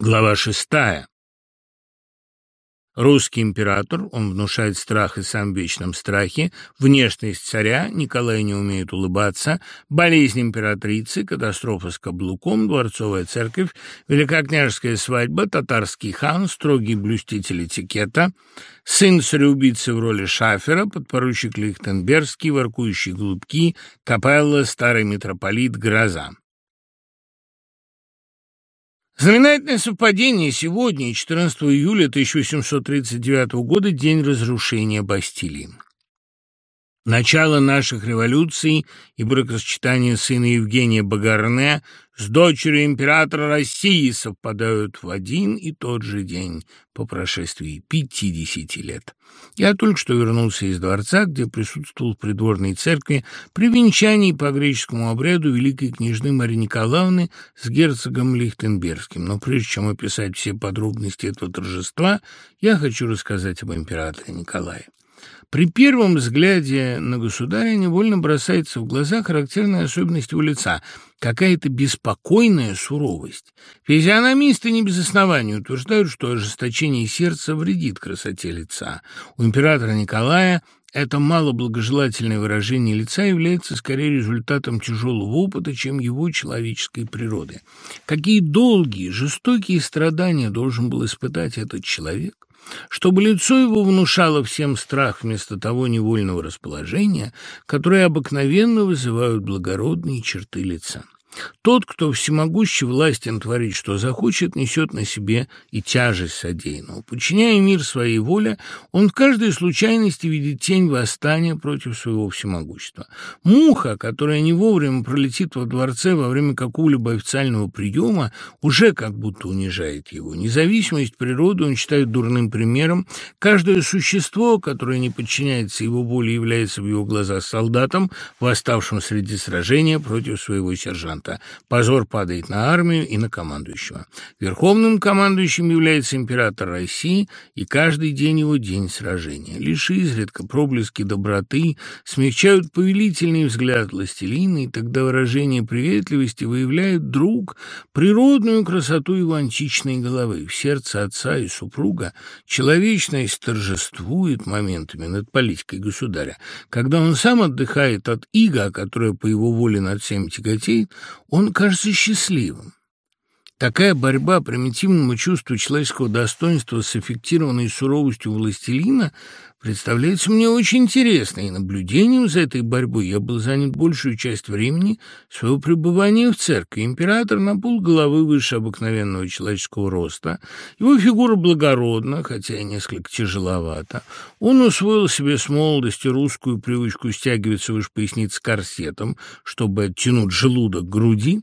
Глава шестая. Русский император, он внушает страх и сам в вечном страхе, внешность царя, Николай не умеет улыбаться, болезнь императрицы, катастрофа с каблуком, дворцовая церковь, великокняжеская свадьба, татарский хан, строгий блюститель этикета, сын цареубийцы в роли шафера, подпоручик Лихтенбергский, воркующие голубки, капелла, старый митрополит, гроза. Знаменательное совпадение сегодня, 14 июля 1839 года, день разрушения Бастилии. Начало наших революций и бракосочетание сына Евгения Багарне с дочерью императора России совпадают в один и тот же день по прошествии пятидесяти лет. Я только что вернулся из дворца, где присутствовал в придворной церкви при венчании по греческому обряду великой княжны Марии Николаевны с герцогом Лихтенбергским. Но прежде чем описать все подробности этого торжества, я хочу рассказать об императоре Николае. При первом взгляде на государя невольно бросается в глаза характерная особенность его лица – какая-то беспокойная суровость. Физиономисты не без основания утверждают, что ожесточение сердца вредит красоте лица. У императора Николая это малоблагожелательное выражение лица является скорее результатом тяжелого опыта, чем его человеческой природы. Какие долгие, жестокие страдания должен был испытать этот человек, чтобы лицо его внушало всем страх вместо того невольного расположения, которое обыкновенно вызывают благородные черты лица. Тот, кто всемогущий властен творить, что захочет, несет на себе и тяжесть содеянного. Подчиняя мир своей воле, он в каждой случайности видит тень восстания против своего всемогущества. Муха, которая не вовремя пролетит во дворце во время какого-либо официального приема, уже как будто унижает его. Независимость природы он считает дурным примером. Каждое существо, которое не подчиняется его воле, является в его глазах солдатом, восставшим среди сражения против своего сержанта фронта. Позор падает на армию и на командующего. Верховным командующим является император России, и каждый день его день сражения. Лишь изредка проблески доброты смягчают повелительный взгляд властелина, и тогда выражение приветливости выявляет друг природную красоту его античной головы. В сердце отца и супруга человечность торжествует моментами над политикой государя. Когда он сам отдыхает от иго, которая по его воле над всем тяготеет, он кажется счастливым. Такая борьба примитивному чувству человеческого достоинства с эффектированной суровостью властелина представляется мне очень интересной, и наблюдением за этой борьбой я был занят большую часть времени своего пребывания в церкви. Император на полголовы выше обыкновенного человеческого роста, его фигура благородна, хотя и несколько тяжеловата. Он усвоил себе с молодости русскую привычку стягиваться выше поясницы корсетом, чтобы оттянуть желудок к груди,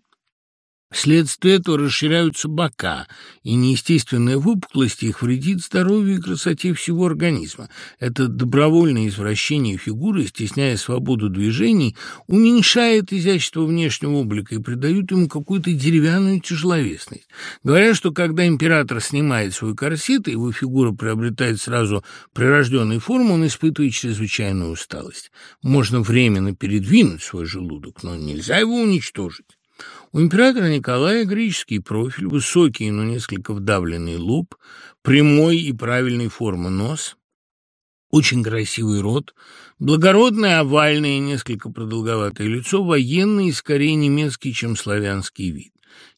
Вследствие этого расширяются бока, и неестественная выпуклость их вредит здоровью и красоте всего организма. Это добровольное извращение фигуры, стесняя свободу движений, уменьшает изящество внешнего облика и придает ему какую-то деревянную тяжеловесность. Говорят, что когда император снимает свой корсет, и его фигура приобретает сразу прирожденную форму, он испытывает чрезвычайную усталость. Можно временно передвинуть свой желудок, но нельзя его уничтожить. У императора Николая греческий профиль, высокий, но несколько вдавленный лоб, прямой и правильной формы нос, очень красивый рот, благородное овальное, несколько продолговатое лицо, военный и скорее немецкий, чем славянский вид.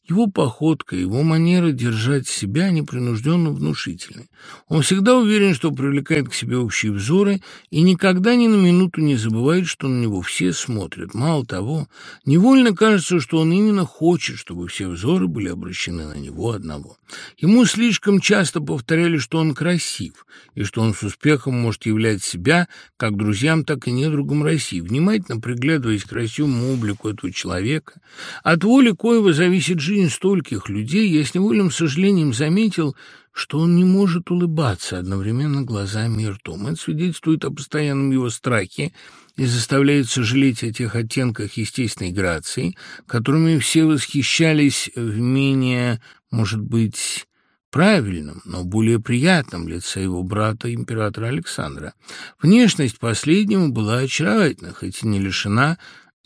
Его походка, его манера держать себя непринужденно внушительны. Он всегда уверен, что привлекает к себе общие взоры и никогда ни на минуту не забывает, что на него все смотрят. Мало того, невольно кажется, что он именно хочет, чтобы все взоры были обращены на него одного. Ему слишком часто повторяли, что он красив, и что он с успехом может являть себя как друзьям, так и недругам России. Внимательно приглядываясь к красивому облику этого человека, от воли коего зависит жизнь жизнь стольких людей, я с невольным сожалением заметил, что он не может улыбаться одновременно глазами и ртом. Это свидетельствует о постоянном его страхе и заставляет сожалеть о тех оттенках естественной грации, которыми все восхищались в менее, может быть, правильном, но более приятном лице его брата, императора Александра. Внешность последнего была очаровательна, хоть и не лишена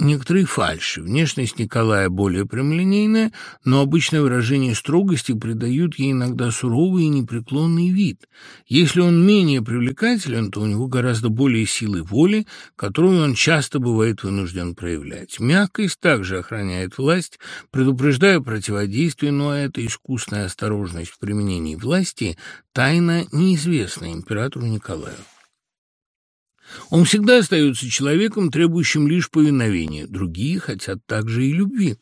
некоторые фальши. Внешность Николая более прямолинейная, но обычное выражение строгости придают ей иногда суровый и непреклонный вид. Если он менее привлекателен, то у него гораздо более силы воли, которую он часто бывает вынужден проявлять. Мягкость также охраняет власть, предупреждая противодействие, но эта искусная осторожность в применении власти тайна неизвестна императору Николаю. Он всегда остается человеком, требующим лишь повиновения. Другие хотят также и любви.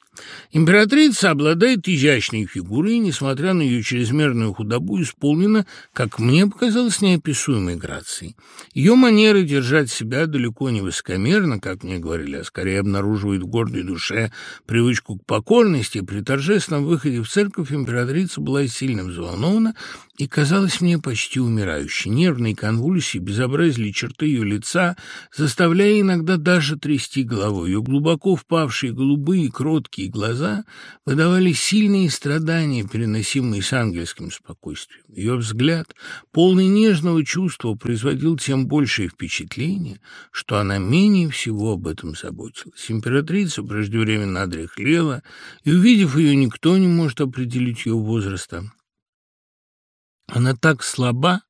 Императрица обладает изящной фигурой и, несмотря на ее чрезмерную худобу, исполнена, как мне показалось, неописуемой грацией. Ее манера держать себя далеко не высокомерно, как мне говорили, а скорее обнаруживает в гордой душе привычку к покорности. При торжественном выходе в церковь императрица была сильно взволнована и казалась мне почти умирающей. Нервные конвульсии безобразили черты ее лица, заставляя иногда даже трясти головой. Ее глубоко впавшие голубые кроткие глаза выдавали сильные страдания, переносимые с ангельским спокойствием. Ее взгляд, полный нежного чувства, производил тем большее впечатление, что она менее всего об этом заботилась. Императрица преждевременно одряхлела, и, увидев ее, никто не может определить ее возраста. Она так слаба,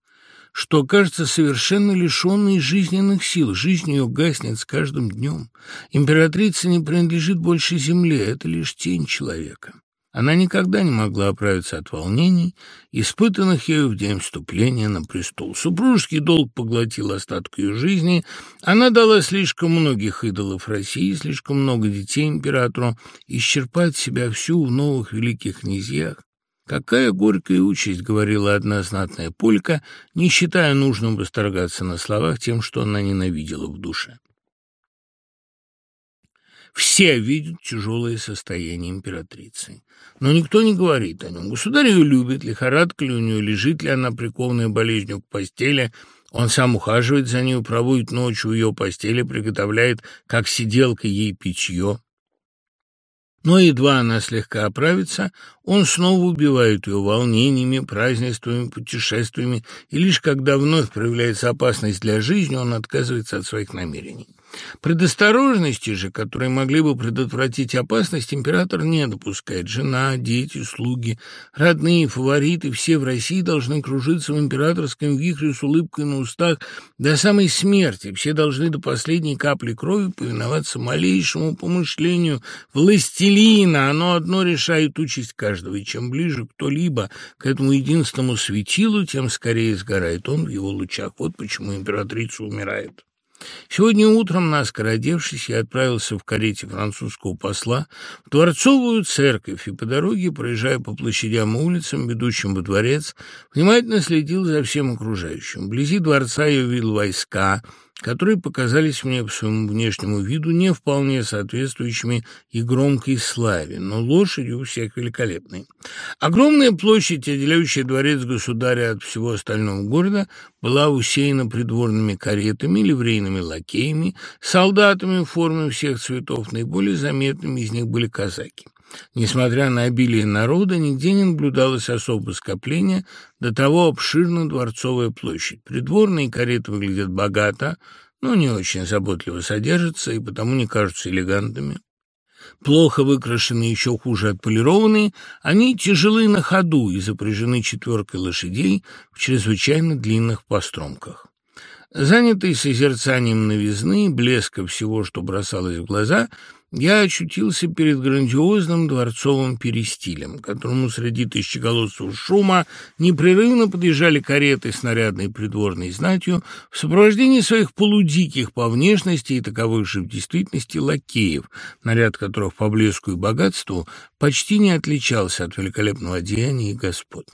что кажется совершенно лишенной жизненных сил. Жизнь ее гаснет с каждым днем. Императрица не принадлежит больше земле, это лишь тень человека. Она никогда не могла оправиться от волнений, испытанных ею в день вступления на престол. Супружеский долг поглотил остаток ее жизни. Она дала слишком многих идолов России, слишком много детей императору, исчерпать себя всю в новых великих князьях. «Какая горькая участь», — говорила одна знатная полька, не считая нужным восторгаться на словах тем, что она ненавидела в душе. Все видят тяжелое состояние императрицы. Но никто не говорит о нем. Государь ее любит, лихорадка ли у нее, лежит ли она прикованная болезнью к постели. Он сам ухаживает за ней, проводит ночь у ее постели, приготовляет, как сиделка, ей питье. Но едва она слегка оправится, он снова убивает ее волнениями, празднествами, путешествиями, и лишь когда вновь проявляется опасность для жизни, он отказывается от своих намерений. Предосторожности же, которые могли бы предотвратить опасность, император не допускает. Жена, дети, слуги, родные, фавориты, все в России должны кружиться в императорском вихре с улыбкой на устах до самой смерти. Все должны до последней капли крови повиноваться малейшему помышлению властелина. Оно одно решает участь каждого, и чем ближе кто-либо к этому единственному светилу, тем скорее сгорает он в его лучах. Вот почему императрица умирает. Сегодня утром, наскоро одевшись, я отправился в карете французского посла в Дворцовую церковь и по дороге, проезжая по площадям и улицам, ведущим во дворец, внимательно следил за всем окружающим. Вблизи дворца я увидел войска, которые показались мне по своему внешнему виду не вполне соответствующими и громкой славе, но лошади у всех великолепные. Огромная площадь, отделяющая дворец государя от всего остального города, была усеяна придворными каретами, ливрейными лакеями, солдатами в форме всех цветов, наиболее заметными из них были казаки. Несмотря на обилие народа, нигде не наблюдалось особого скопления, до того обширна дворцовая площадь. Придворные кареты выглядят богато, но не очень заботливо содержатся и потому не кажутся элегантными. Плохо выкрашенные, еще хуже отполированные, они тяжелы на ходу и запряжены четверкой лошадей в чрезвычайно длинных постромках. Занятый созерцанием новизны, блеска всего, что бросалось в глаза – я очутился перед грандиозным дворцовым перестилем, к которому среди тысячеголосого шума непрерывно подъезжали кареты с нарядной придворной знатью в сопровождении своих полудиких по внешности и таковых же в действительности лакеев, наряд которых по блеску и богатству почти не отличался от великолепного одеяния господ.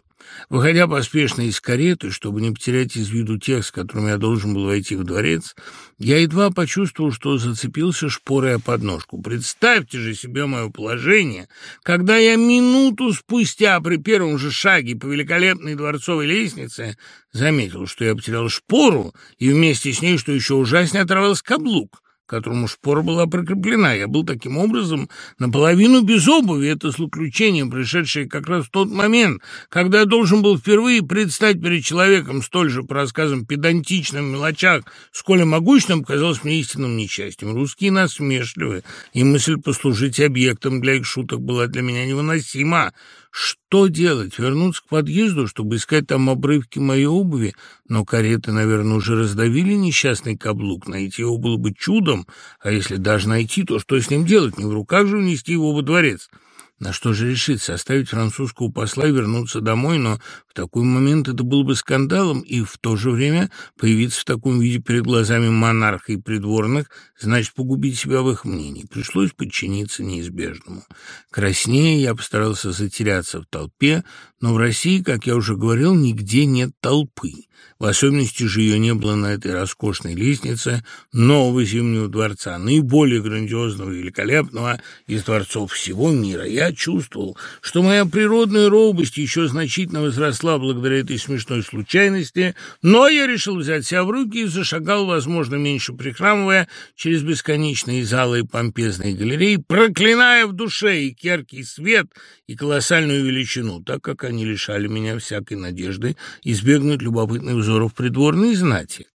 Выходя поспешно из кареты, чтобы не потерять из виду тех, с которыми я должен был войти в дворец, я едва почувствовал, что зацепился шпорой о подножку. Представьте же себе мое положение, когда я минуту спустя при первом же шаге по великолепной дворцовой лестнице заметил, что я потерял шпору, и вместе с ней, что еще ужаснее, оторвался каблук. К которому шпора была прикреплена. Я был таким образом наполовину без обуви. Это злоключение, пришедшее как раз в тот момент, когда я должен был впервые предстать перед человеком столь же, по рассказам, педантичным мелочах, сколь и могущным, казалось мне истинным несчастьем. Русские насмешливы, и мысль послужить объектом для их шуток была для меня невыносима. Что делать? Вернуться к подъезду, чтобы искать там обрывки моей обуви? Но кареты, наверное, уже раздавили несчастный каблук. Найти его было бы чудом, а если даже найти, то что с ним делать? Не в руках же унести его во дворец. На что же решиться? Оставить французского посла и вернуться домой? Но в такой момент это было бы скандалом, и в то же время появиться в таком виде перед глазами монарха и придворных значит погубить себя в их мнении. Пришлось подчиниться неизбежному. Краснее я постарался затеряться в толпе, но в России, как я уже говорил, нигде нет толпы. В особенности же ее не было на этой роскошной лестнице нового Зимнего дворца, наиболее грандиозного и великолепного из дворцов всего мира. Я чувствовал, что моя природная робость еще значительно возросла благодаря этой смешной случайности, но я решил взять себя в руки и зашагал, возможно, меньше прихрамывая, через бесконечные залы и помпезные галереи, проклиная в душе и яркий свет, и колоссальную величину, так как они лишали меня всякой надежды избегнуть любопытных взоров придворной знати.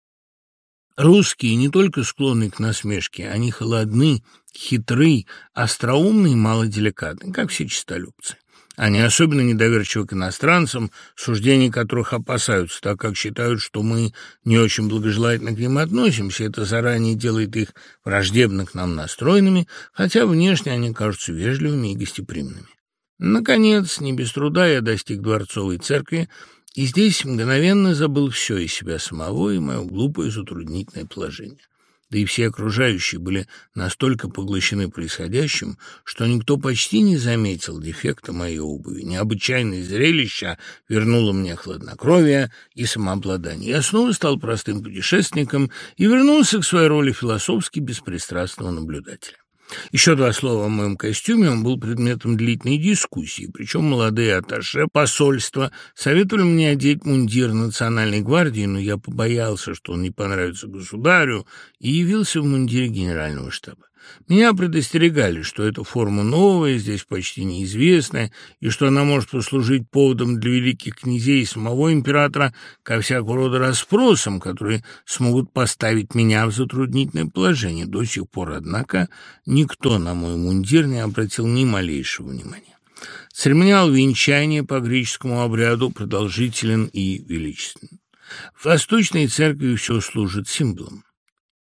Русские не только склонны к насмешке, они холодны, хитры, остроумны и малоделикатны, как все честолюбцы. Они особенно недоверчивы к иностранцам, суждений которых опасаются, так как считают, что мы не очень благожелательно к ним относимся. Это заранее делает их враждебно к нам настроенными, хотя внешне они кажутся вежливыми и гостеприимными. Наконец, не без труда я достиг дворцовой церкви, и здесь мгновенно забыл все из себя самого и мое глупое затруднительное положение. Да и все окружающие были настолько поглощены происходящим, что никто почти не заметил дефекта моей обуви. Необычайное зрелище вернуло мне хладнокровие и самообладание. Я снова стал простым путешественником и вернулся к своей роли философски беспристрастного наблюдателя. Еще два слова о моем костюме. Он был предметом длительной дискуссии, причем молодые атташе посольства советовали мне одеть мундир национальной гвардии, но я побоялся, что он не понравится государю, и явился в мундире генерального штаба. Меня предостерегали, что эта форма новая, здесь почти неизвестная, и что она может послужить поводом для великих князей и самого императора ко всякого рода расспросам, которые смогут поставить меня в затруднительное положение. До сих пор, однако, никто на мой мундир не обратил ни малейшего внимания. Церемониал венчания по греческому обряду продолжителен и величествен. В Восточной церкви все служит символом.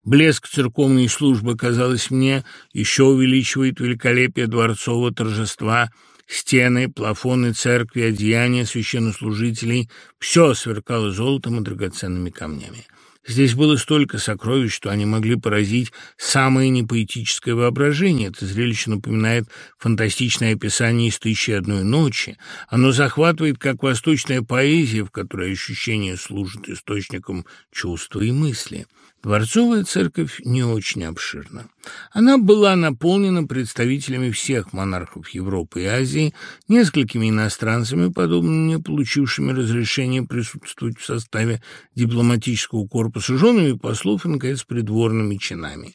Блеск церковной службы, казалось мне, еще увеличивает великолепие дворцового торжества. Стены, плафоны церкви, одеяния священнослужителей — все сверкало золотом и драгоценными камнями. Здесь было столько сокровищ, что они могли поразить самое непоэтическое воображение. Это зрелище напоминает фантастичное описание из «Тысячи одной ночи». Оно захватывает, как восточная поэзия, в которой ощущение служит источником чувства и мысли. Дворцовая церковь не очень обширна. Она была наполнена представителями всех монархов Европы и Азии, несколькими иностранцами, подобно мне, получившими разрешение присутствовать в составе дипломатического корпуса, женами послов и, наконец, придворными чинами.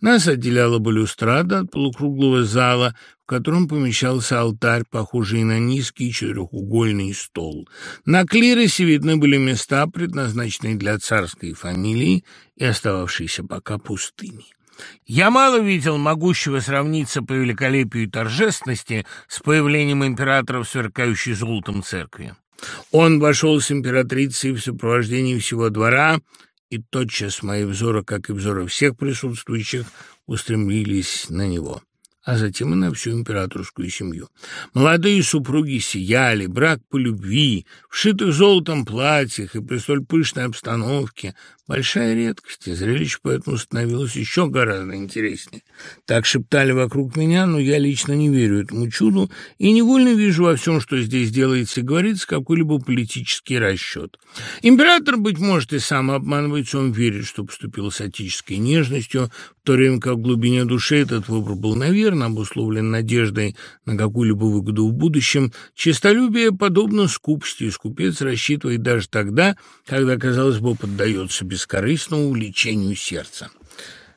Нас отделяла балюстрада от полукруглого зала, в котором помещался алтарь, похожий на низкий четырехугольный стол. На клиросе видны были места, предназначенные для царской фамилии и остававшиеся пока пустыми. Я мало видел могущего сравниться по великолепию и торжественности с появлением императора в сверкающей золотом церкви. Он вошел с императрицей в сопровождении всего двора, и тотчас мои взоры, как и взоры всех присутствующих, устремились на него а затем и на всю императорскую семью. Молодые супруги сияли, брак по любви, в шитых золотом платьях и при столь пышной обстановке Большая редкость, и зрелище поэтому становилось еще гораздо интереснее. Так шептали вокруг меня, но я лично не верю этому чуду и невольно вижу во всем, что здесь делается и говорится, какой-либо политический расчет. Император, быть может, и сам обманывается, он верит, что поступил с отеческой нежностью, в то время как в глубине души этот выбор был, наверное, обусловлен надеждой на какую-либо выгоду в будущем. Честолюбие подобно скупости, и скупец рассчитывает даже тогда, когда, казалось бы, поддается без бескорыстному увлечению сердца.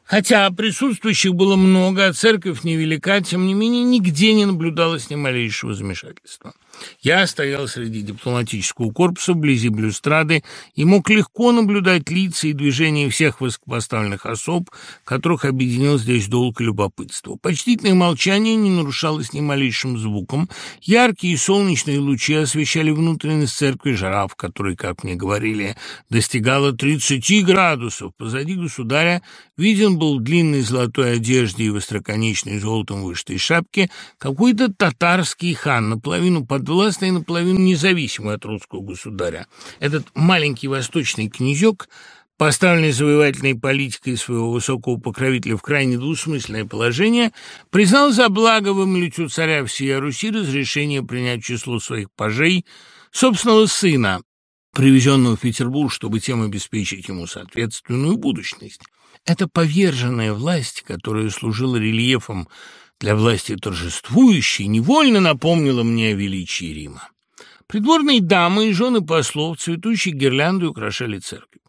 Хотя присутствующих было много, а церковь невелика, тем не менее нигде не наблюдалось ни малейшего замешательства. Я стоял среди дипломатического корпуса вблизи блюстрады и мог легко наблюдать лица и движения всех высокопоставленных особ, которых объединил здесь долг и любопытство. Почтительное молчание не нарушалось ни малейшим звуком. Яркие солнечные лучи освещали внутренность церкви, жара в которой, как мне говорили, достигала 30 градусов. Позади государя виден был в длинной золотой одежде и остроконечной золотом вышитой шапке какой-то татарский хан, наполовину под подвластный и наполовину независимый от русского государя. Этот маленький восточный князек, поставленный завоевательной политикой своего высокого покровителя в крайне двусмысленное положение, признал за благо вымолить у царя всея Руси разрешение принять число своих пажей собственного сына, привезенного в Петербург, чтобы тем обеспечить ему соответственную будущность. Эта поверженная власть, которая служила рельефом для власти торжествующей, невольно напомнила мне о величии Рима. Придворные дамы и жены послов цветущей гирляндой украшали церковь.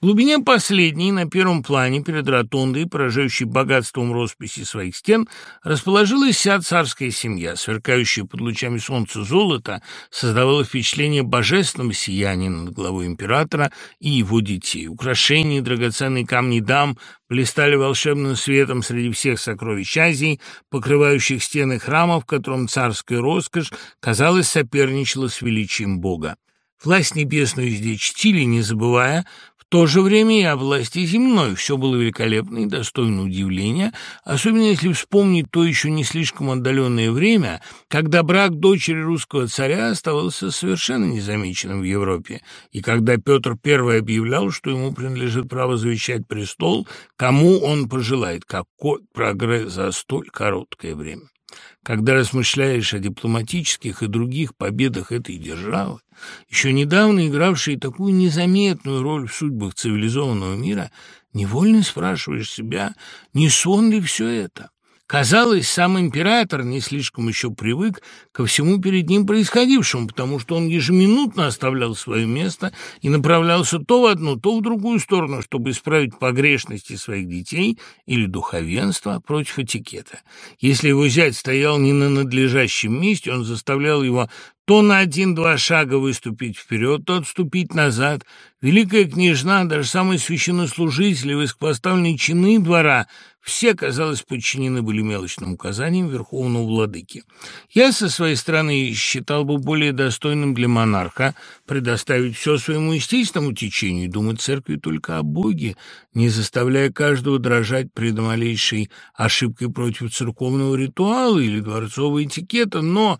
В глубине последней, на первом плане, перед ротондой, поражающей богатством росписи своих стен, расположилась вся царская семья. Сверкающая под лучами солнца золото создавало впечатление божественного сияния над головой императора и его детей. Украшения драгоценные камни дам блистали волшебным светом среди всех сокровищ Азии, покрывающих стены храма, в котором царская роскошь, казалось, соперничала с величием Бога. Власть небесную здесь чтили, не забывая, то же время и о власти земной. Все было великолепно и достойно удивления, особенно если вспомнить то еще не слишком отдаленное время, когда брак дочери русского царя оставался совершенно незамеченным в Европе, и когда Петр I объявлял, что ему принадлежит право завещать престол, кому он пожелает. Какой прогресс за столь короткое время! Когда размышляешь о дипломатических и других победах этой державы, еще недавно игравшей такую незаметную роль в судьбах цивилизованного мира, невольно спрашиваешь себя, не сон ли все это? Казалось, сам император не слишком еще привык ко всему перед ним происходившему, потому что он ежеминутно оставлял свое место и направлялся то в одну, то в другую сторону, чтобы исправить погрешности своих детей или духовенства против этикета. Если его зять стоял не на надлежащем месте, он заставлял его то на один-два шага выступить вперед, то отступить назад. Великая княжна, даже самые священнослужители, высокопоставленные чины двора все, казалось, подчинены были мелочным указаниям верховного владыки. Я, со своей стороны, считал бы более достойным для монарха предоставить все своему естественному течению и думать церкви только о Боге, не заставляя каждого дрожать пред малейшей ошибкой против церковного ритуала или дворцового этикета, но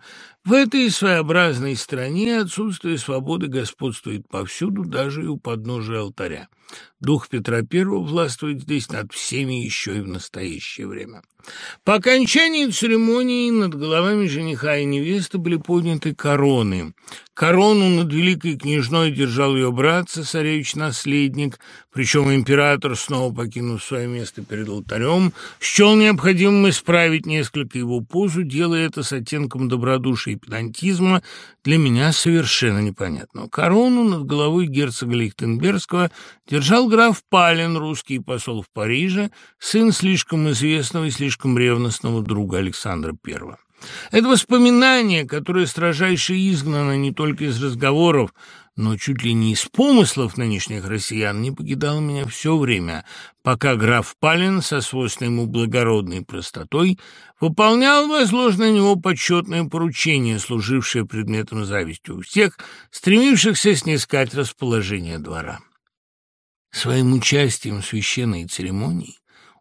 в этой своеобразной стране отсутствие свободы господствует повсюду, даже и у подножия алтаря. Дух Петра I властвует здесь над всеми еще и в настоящее время. По окончании церемонии над головами жениха и невесты были подняты короны. Корону над великой княжной держал ее брат, цесаревич-наследник, причем император, снова покинув свое место перед алтарем, счел необходимым исправить несколько его позу, делая это с оттенком добродушия и педантизма, для меня совершенно непонятно. Корону над головой герцога Лихтенбергского держал граф Палин, русский посол в Париже, сын слишком известного и слишком ревностного друга Александра I. Это воспоминание, которое строжайше изгнано не только из разговоров, но чуть ли не из помыслов нынешних россиян, не покидало меня все время, пока граф Палин со свойственной ему благородной простотой выполнял возложенное на него почетное поручение, служившее предметом зависти у всех, стремившихся снискать расположение двора. Своим участием в священной церемонии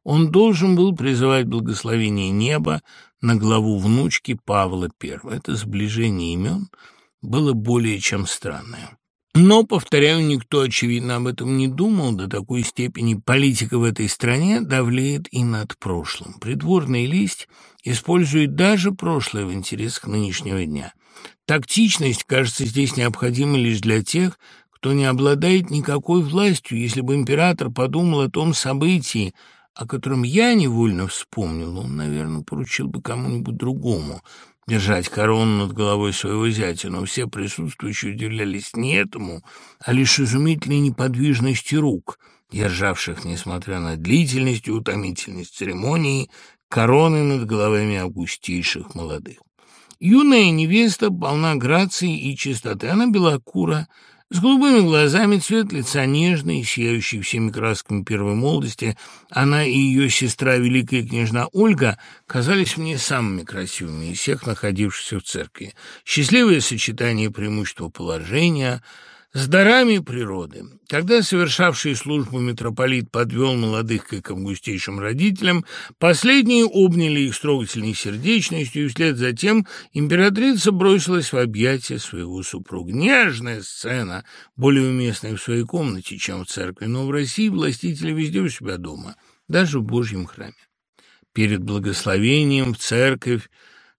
он должен был призывать благословение неба на главу внучки Павла I. Это сближение имен было более чем странное. Но, повторяю, никто, очевидно, об этом не думал. До такой степени политика в этой стране давлеет и над прошлым. Придворная лесть использует даже прошлое в интересах нынешнего дня. Тактичность, кажется, здесь необходима лишь для тех, кто не обладает никакой властью. Если бы император подумал о том событии, о котором я невольно вспомнил, он, наверное, поручил бы кому-нибудь другому держать корону над головой своего зятя, но все присутствующие удивлялись не этому, а лишь изумительной неподвижности рук, державших, несмотря на длительность и утомительность церемонии, короны над головами августейших молодых. Юная невеста полна грации и чистоты. Она белокура, с голубыми глазами, цвет лица нежный, сияющий всеми красками первой молодости, она и ее сестра, великая княжна Ольга, казались мне самыми красивыми из всех находившихся в церкви. Счастливое сочетание преимущества положения — с дарами природы. Когда совершавший службу митрополит подвел молодых к августейшим родителям, последние обняли их с трогательной сердечностью, и вслед за тем императрица бросилась в объятия своего супруга. Нежная сцена, более уместная в своей комнате, чем в церкви, но в России властители везде у себя дома, даже в Божьем храме. Перед благословением в церковь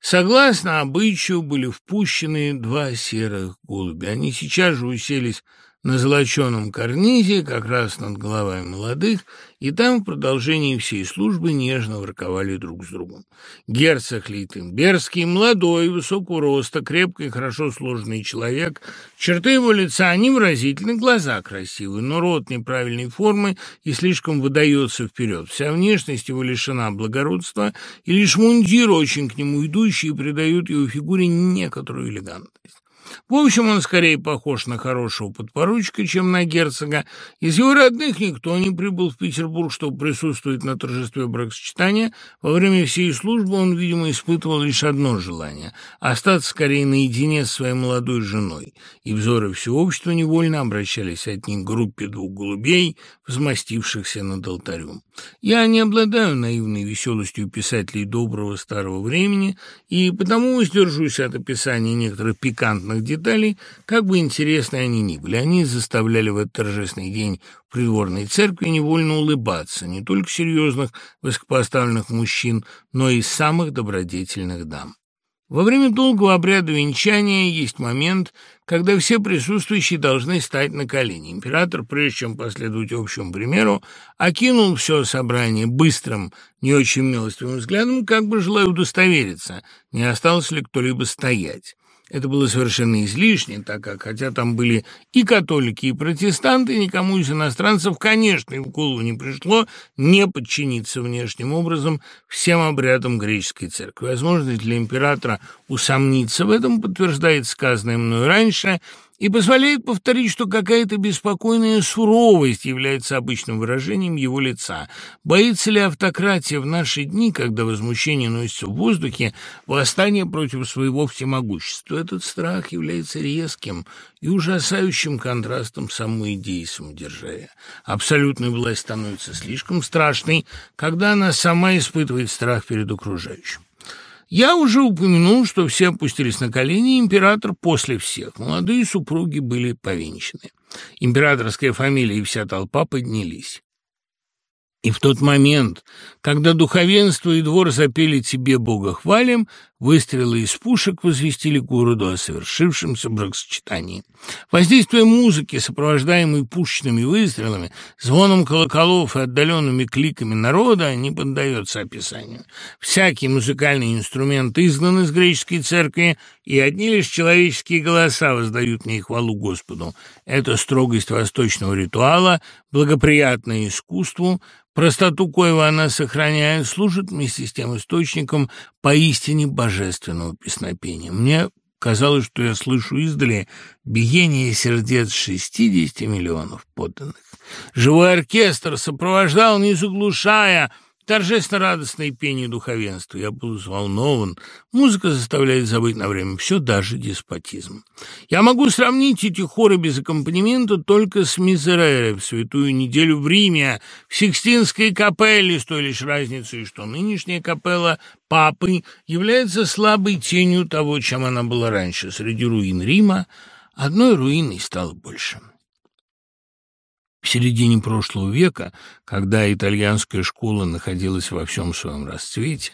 Согласно обычаю, были впущены два серых голубя. Они сейчас же уселись на золоченом карнизе, как раз над головами молодых, и там в продолжении всей службы нежно ворковали друг с другом. Герцог Лейтенбергский, молодой, высокого роста, крепкий и хорошо сложный человек, черты его лица невыразительны, глаза красивые, но рот неправильной формы и слишком выдается вперед. Вся внешность его лишена благородства, и лишь мундир, очень к нему идущий, придает его фигуре некоторую элегантность. В общем, он скорее похож на хорошего подпоручика, чем на герцога. Из его родных никто не прибыл в Петербург, чтобы присутствовать на торжестве бракосочетания. Во время всей службы он, видимо, испытывал лишь одно желание – остаться скорее наедине с своей молодой женой. И взоры всего общества невольно обращались от них к группе двух голубей, взмастившихся над алтарем. Я не обладаю наивной веселостью писателей доброго старого времени, и потому воздержусь от описания некоторых пикантных деталей, как бы интересны они ни были. Они заставляли в этот торжественный день придворной церкви невольно улыбаться не только серьезных высокопоставленных мужчин, но и самых добродетельных дам. Во время долгого обряда венчания есть момент, когда все присутствующие должны стать на колени. Император, прежде чем последовать общему примеру, окинул все собрание быстрым, не очень милостивым взглядом, как бы желая удостовериться, не осталось ли кто-либо стоять. Это было совершенно излишне, так как, хотя там были и католики, и протестанты, никому из иностранцев, конечно, и в голову не пришло не подчиниться внешним образом всем обрядам греческой церкви. Возможность для императора усомниться в этом подтверждает сказанное мною раньше – и позволяет повторить, что какая-то беспокойная суровость является обычным выражением его лица. Боится ли автократия в наши дни, когда возмущение носится в воздухе, восстание против своего всемогущества? Этот страх является резким и ужасающим контрастом самой идеи самодержавия. Абсолютная власть становится слишком страшной, когда она сама испытывает страх перед окружающим. Я уже упомянул, что все опустились на колени, император после всех. Молодые супруги были повенчаны. Императорская фамилия и вся толпа поднялись. И в тот момент, когда духовенство и двор запели «Тебе, Бога, хвалим», выстрелы из пушек возвестили городу о совершившемся бракосочетании. Воздействие музыки, сопровождаемой пушечными выстрелами, звоном колоколов и отдаленными кликами народа, не поддается описанию. Всякий музыкальный инструмент изгнан из греческой церкви, и одни лишь человеческие голоса воздают мне хвалу Господу. Это строгость восточного ритуала, благоприятное искусству, Простоту коего она сохраняет, служит вместе с тем источником поистине божественного песнопения. Мне казалось, что я слышу издали биение сердец шестидесяти миллионов подданных. Живой оркестр сопровождал, не заглушая, торжественно-радостное пение духовенства. Я был взволнован. Музыка заставляет забыть на время все, даже деспотизм. Я могу сравнить эти хоры без аккомпанемента только с Мизерере в святую неделю в Риме, в Сикстинской капелле, с той лишь разницей, что нынешняя капелла Папы является слабой тенью того, чем она была раньше. Среди руин Рима одной руиной стало больше. В середине прошлого века, когда итальянская школа находилась во всем своем расцвете,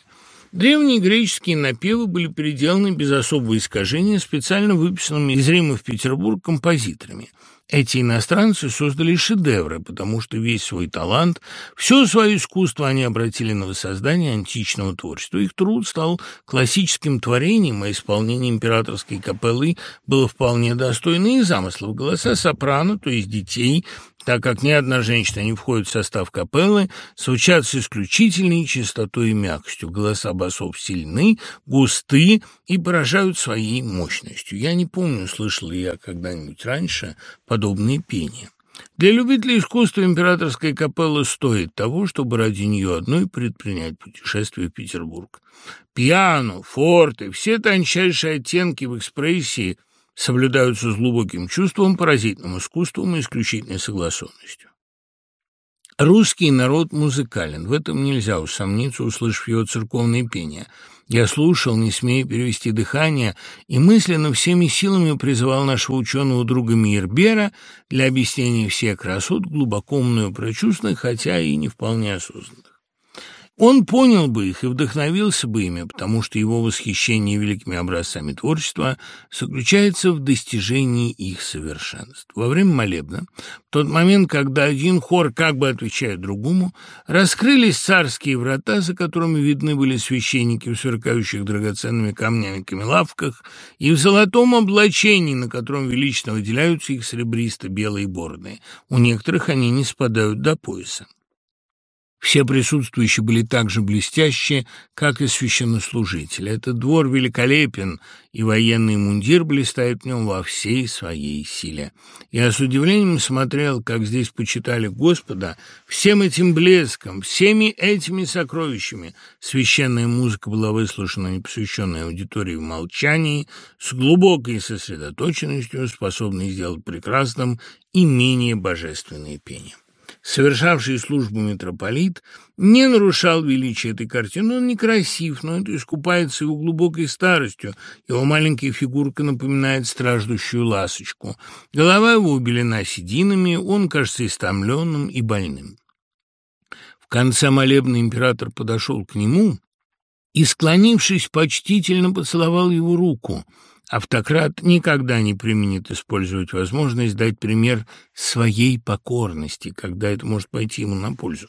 древние греческие напевы были переделаны без особого искажения специально выписанными из Рима в Петербург композиторами – эти иностранцы создали шедевры, потому что весь свой талант, все свое искусство они обратили на воссоздание античного творчества. Их труд стал классическим творением, а исполнение императорской капеллы было вполне достойно их замыслов. Голоса сопрано, то есть детей, так как ни одна женщина не входит в состав капеллы, звучат с исключительной чистотой и мягкостью. Голоса басов сильны, густы и поражают своей мощностью. Я не помню, слышал ли я когда-нибудь раньше подобные пения. Для любителей искусства императорская капелла стоит того, чтобы ради нее одной предпринять путешествие в Петербург. Пиано, форте, все тончайшие оттенки в экспрессии соблюдаются с глубоким чувством, поразительным искусством и исключительной согласованностью. Русский народ музыкален, в этом нельзя усомниться, услышав его церковное пение. Я слушал, не смея перевести дыхание, и мысленно всеми силами призывал нашего ученого друга Мирбера для объяснения всех красот, глубоко умную прочувственных, хотя и не вполне осознанных. Он понял бы их и вдохновился бы ими, потому что его восхищение великими образцами творчества заключается в достижении их совершенств. Во время молебна, в тот момент, когда один хор как бы отвечает другому, раскрылись царские врата, за которыми видны были священники в сверкающих драгоценными камнями камелавках и в золотом облачении, на котором велично выделяются их серебристо-белые бороды. У некоторых они не спадают до пояса. Все присутствующие были так же блестящие, как и священнослужители. Этот двор великолепен, и военный мундир блистает в нем во всей своей силе. Я с удивлением смотрел, как здесь почитали Господа всем этим блеском, всеми этими сокровищами. Священная музыка была выслушана непосвященной аудиторией в молчании, с глубокой сосредоточенностью, способной сделать прекрасным и менее божественное пение совершавший службу митрополит, не нарушал величия этой картины. Он некрасив, но это искупается его глубокой старостью. Его маленькая фигурка напоминает страждущую ласочку. Голова его убелена сединами, он кажется истомленным и больным. В конце молебна император подошел к нему и, склонившись, почтительно поцеловал его руку – Автократ никогда не применит использовать возможность дать пример своей покорности, когда это может пойти ему на пользу.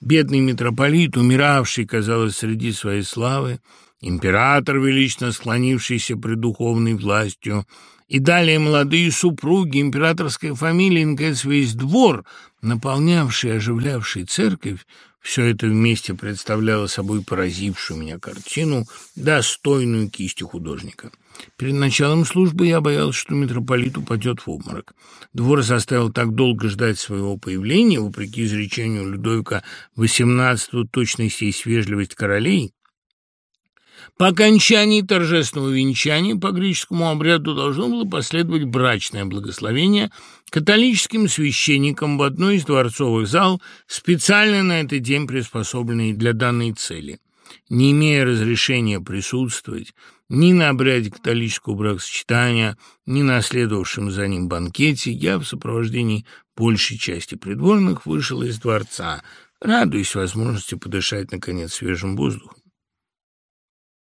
Бедный митрополит, умиравший, казалось, среди своей славы, император, велично склонившийся пред духовной властью, и далее молодые супруги, императорская фамилия, наконец, весь двор, наполнявший, оживлявший церковь, все это вместе представляло собой поразившую меня картину, достойную кисти художника. Перед началом службы я боялся, что митрополит упадет в обморок. Двор заставил так долго ждать своего появления, вопреки изречению Людовика XVIII точность и свежливость королей. По окончании торжественного венчания по греческому обряду должно было последовать брачное благословение католическим священникам в одной из дворцовых зал, специально на этот день приспособленный для данной цели. Не имея разрешения присутствовать, ни на обряде католического бракосочетания, ни на следовавшем за ним банкете я в сопровождении большей части придворных вышел из дворца, радуясь возможности подышать, наконец, свежим воздухом.